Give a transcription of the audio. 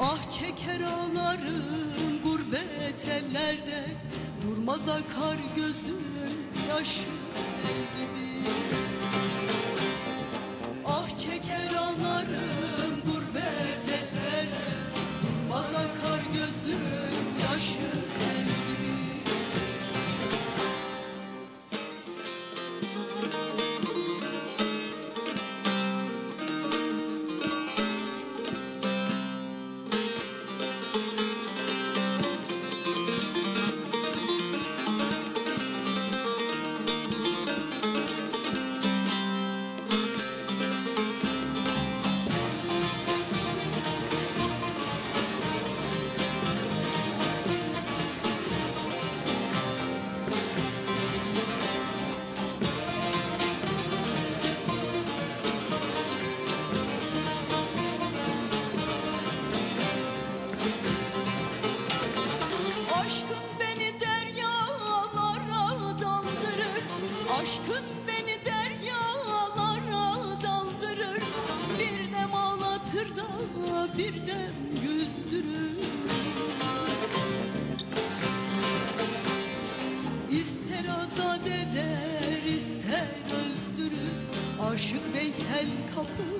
Ah çeker ağlarım gurbet ellerde Durmaz akar gözüm yaşı sel gibi Aşkın beni deryalara daldırır. Bir dem ağlatır da bir dem güldürür. İster azat eder ister öldürür. Aşık Veysel kapı